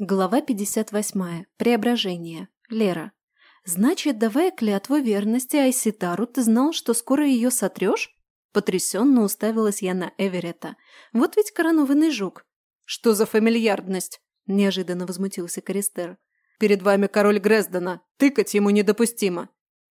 Глава 58. Преображение. Лера. «Значит, давая клятву верности Айситару, ты знал, что скоро ее сотрешь?» Потрясенно уставилась я на Эверетта. «Вот ведь коронованный жук». «Что за фамильярдность?» – неожиданно возмутился Користер. «Перед вами король Грездена. Тыкать ему недопустимо».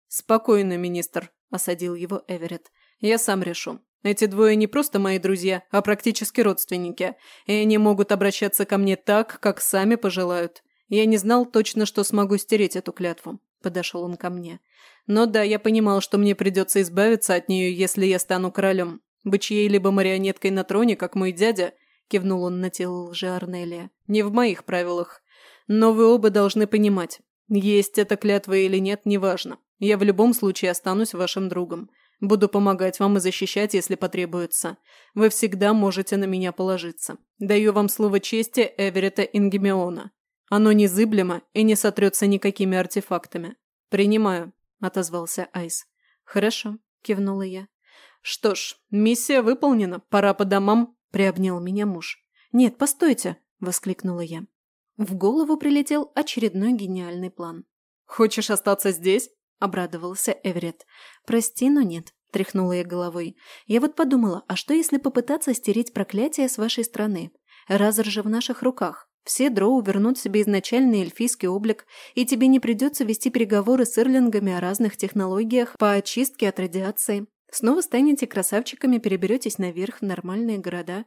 «Спокойно, министр», – осадил его Эверетт. «Я сам решу. Эти двое не просто мои друзья, а практически родственники, и они могут обращаться ко мне так, как сами пожелают. Я не знал точно, что смогу стереть эту клятву. Подошел он ко мне. Но да, я понимал, что мне придется избавиться от нее, если я стану королем. Быть чьей-либо марионеткой на троне, как мой дядя, кивнул он на тело лжи Арнелия, не в моих правилах. Но вы оба должны понимать, есть эта клятва или нет, неважно. Я в любом случае останусь вашим другом. Буду помогать вам и защищать, если потребуется. Вы всегда можете на меня положиться. Даю вам слово чести Эверета Ингемиона. Оно незыблемо и не сотрется никакими артефактами. Принимаю, отозвался Айс. Хорошо, кивнула я. Что ж, миссия выполнена, пора по домам, приобнял меня муж. Нет, постойте, воскликнула я. В голову прилетел очередной гениальный план. «Хочешь остаться здесь?» – обрадовался Эверетт. «Прости, но нет», – тряхнула я головой. «Я вот подумала, а что если попытаться стереть проклятие с вашей страны? Разор же в наших руках. Все дроу вернут себе изначальный эльфийский облик, и тебе не придется вести переговоры с ирлингами о разных технологиях по очистке от радиации. Снова станете красавчиками, переберетесь наверх в нормальные города».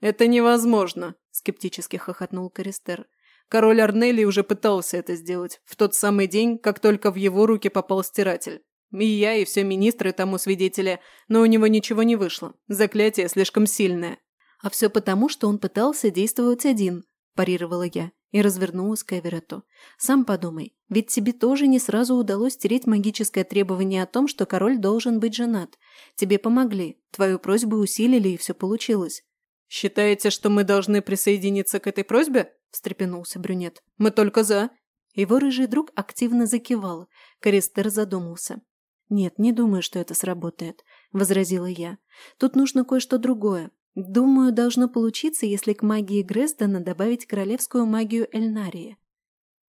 «Это невозможно», – скептически хохотнул Користер. Король Арнелли уже пытался это сделать, в тот самый день, как только в его руки попал стиратель. И я, и все министры тому свидетели, но у него ничего не вышло. Заклятие слишком сильное. А все потому, что он пытался действовать один, парировала я и развернулась к Эверетту. Сам подумай, ведь тебе тоже не сразу удалось стереть магическое требование о том, что король должен быть женат. Тебе помогли, твою просьбу усилили, и все получилось. «Считаете, что мы должны присоединиться к этой просьбе?» – встрепенулся брюнет. «Мы только за». Его рыжий друг активно закивал. Користер задумался. «Нет, не думаю, что это сработает», – возразила я. «Тут нужно кое-что другое. Думаю, должно получиться, если к магии Грездена добавить королевскую магию Эльнарии».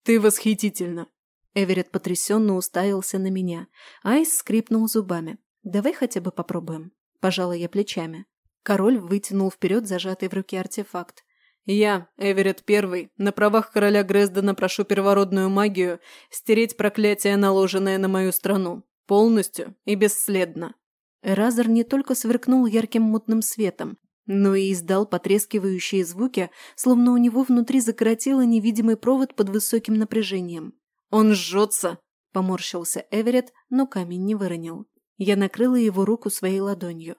«Ты восхитительно!» Эверетт потрясенно уставился на меня. Айс скрипнул зубами. «Давай хотя бы попробуем». Пожала я плечами. Король вытянул вперед зажатый в руке артефакт. «Я, Эверетт Первый, на правах короля Грездена прошу первородную магию стереть проклятие, наложенное на мою страну. Полностью и бесследно». Эразер не только сверкнул ярким мутным светом, но и издал потрескивающие звуки, словно у него внутри закоротило невидимый провод под высоким напряжением. «Он жжется!» – поморщился Эверетт, но камень не выронил. Я накрыла его руку своей ладонью.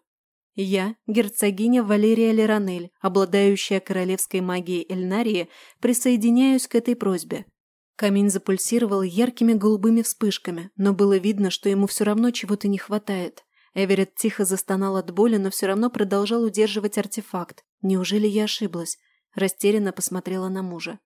Я, герцогиня Валерия Леранель, обладающая королевской магией Эльнарии, присоединяюсь к этой просьбе. Камень запульсировал яркими голубыми вспышками, но было видно, что ему все равно чего-то не хватает. Эверетт тихо застонал от боли, но все равно продолжал удерживать артефакт. Неужели я ошиблась? Растерянно посмотрела на мужа.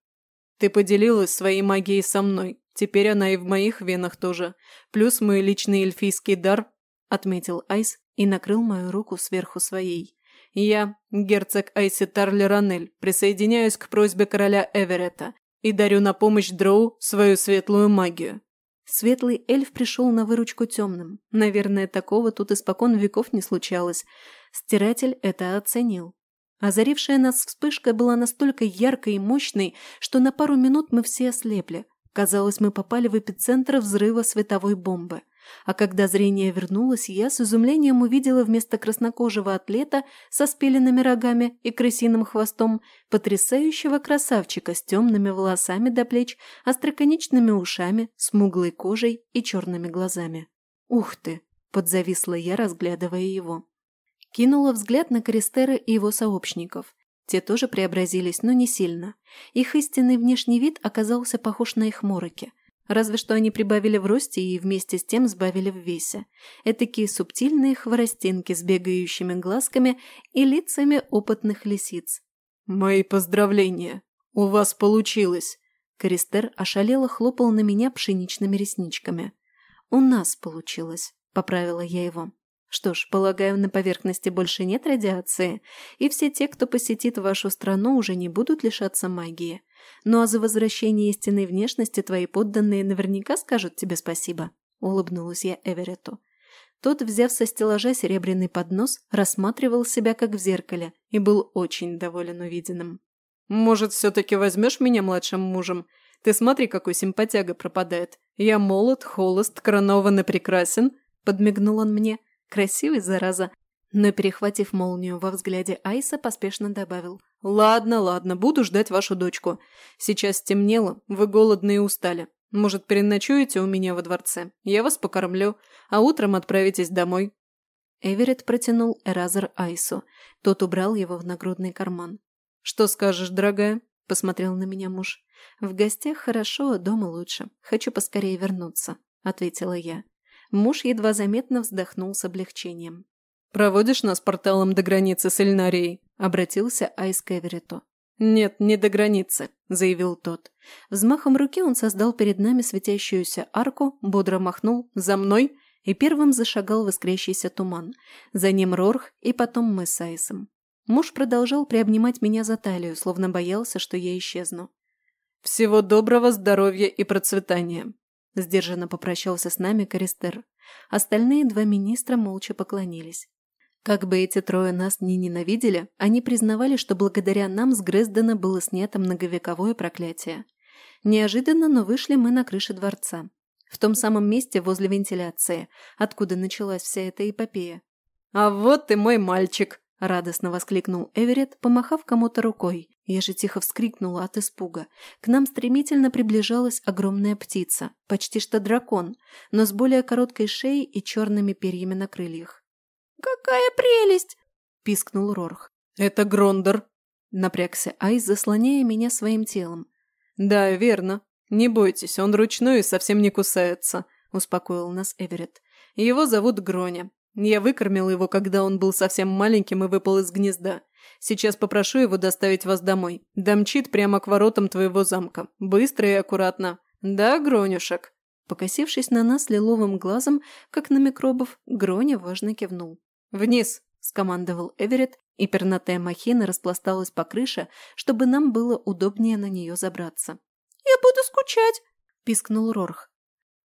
«Ты поделилась своей магией со мной. Теперь она и в моих венах тоже. Плюс мой личный эльфийский дар», — отметил Айс, и накрыл мою руку сверху своей. «Я, герцог Айситар Леранель, присоединяюсь к просьбе короля Эверетта и дарю на помощь Дроу свою светлую магию». Светлый эльф пришел на выручку темным. Наверное, такого тут испокон веков не случалось. Стиратель это оценил. Озарившая нас вспышка была настолько яркой и мощной, что на пару минут мы все ослепли. Казалось, мы попали в эпицентр взрыва световой бомбы. А когда зрение вернулось, я с изумлением увидела вместо краснокожего атлета со спиленными рогами и крысиным хвостом потрясающего красавчика с темными волосами до плеч, остроконечными ушами, смуглой кожей и черными глазами. «Ух ты!» – подзависла я, разглядывая его. Кинула взгляд на Користера и его сообщников. Те тоже преобразились, но не сильно. Их истинный внешний вид оказался похож на их мороки – Разве что они прибавили в росте и вместе с тем сбавили в весе. Этакие субтильные хворостинки с бегающими глазками и лицами опытных лисиц. «Мои поздравления! У вас получилось!» Користер ошалело хлопал на меня пшеничными ресничками. «У нас получилось», — поправила я его. «Что ж, полагаю, на поверхности больше нет радиации, и все те, кто посетит вашу страну, уже не будут лишаться магии. Ну а за возвращение истинной внешности твои подданные наверняка скажут тебе спасибо», – улыбнулась я Эверетту. Тот, взяв со стеллажа серебряный поднос, рассматривал себя как в зеркале и был очень доволен увиденным. «Может, все-таки возьмешь меня младшим мужем? Ты смотри, какой симпатяга пропадает. Я молод, холост, коронован и прекрасен», – подмигнул он мне. Красивый, зараза. Но, перехватив молнию во взгляде Айса, поспешно добавил. «Ладно, ладно, буду ждать вашу дочку. Сейчас стемнело, вы голодны и устали. Может, переночуете у меня во дворце? Я вас покормлю, а утром отправитесь домой». Эверетт протянул Эразер Айсу. Тот убрал его в нагрудный карман. «Что скажешь, дорогая?» – посмотрел на меня муж. «В гостях хорошо, дома лучше. Хочу поскорее вернуться», – ответила я. Муж едва заметно вздохнул с облегчением. «Проводишь нас порталом до границы с Эльнарией?» – обратился Айс к Эверетту. «Нет, не до границы», – заявил тот. Взмахом руки он создал перед нами светящуюся арку, бодро махнул «За мной!» и первым зашагал в искрящийся туман. За ним Рорх и потом мы с Айсом. Муж продолжал приобнимать меня за талию, словно боялся, что я исчезну. «Всего доброго, здоровья и процветания!» Сдержанно попрощался с нами Користер. Остальные два министра молча поклонились. Как бы эти трое нас ни ненавидели, они признавали, что благодаря нам с Грездена было снято многовековое проклятие. Неожиданно, но вышли мы на крыше дворца. В том самом месте возле вентиляции, откуда началась вся эта эпопея. «А вот и мой мальчик!» – радостно воскликнул Эверетт, помахав кому-то рукой. Я же тихо вскрикнула от испуга. К нам стремительно приближалась огромная птица, почти что дракон, но с более короткой шеей и черными перьями на крыльях. «Какая прелесть!» – пискнул Рорх. «Это Грондор!» – напрягся Айс, заслоняя меня своим телом. «Да, верно. Не бойтесь, он ручной и совсем не кусается», – успокоил нас Эверетт. «Его зовут Гроня. Я выкормил его, когда он был совсем маленьким и выпал из гнезда. Сейчас попрошу его доставить вас домой. Домчит прямо к воротам твоего замка. Быстро и аккуратно. Да, Гронюшек?» Покосившись на нас лиловым глазом, как на микробов, Гроня важно кивнул. «Вниз!» – скомандовал Эверетт, и пернатая махина распласталась по крыше, чтобы нам было удобнее на нее забраться. «Я буду скучать!» – пискнул Рорх.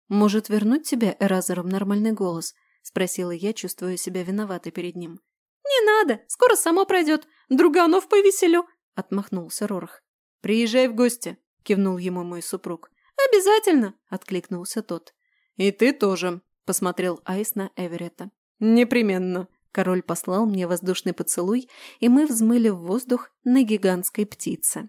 «Может, вернуть тебя Эразером нормальный голос?» – спросила я, чувствуя себя виноватой перед ним. «Не надо, скоро само пройдет. Друганов повеселю!» – отмахнулся Рорх. «Приезжай в гости!» – кивнул ему мой супруг. «Обязательно!» – откликнулся тот. «И ты тоже!» – посмотрел Айс на Эверетта. «Непременно!» Король послал мне воздушный поцелуй, и мы взмыли в воздух на гигантской птице.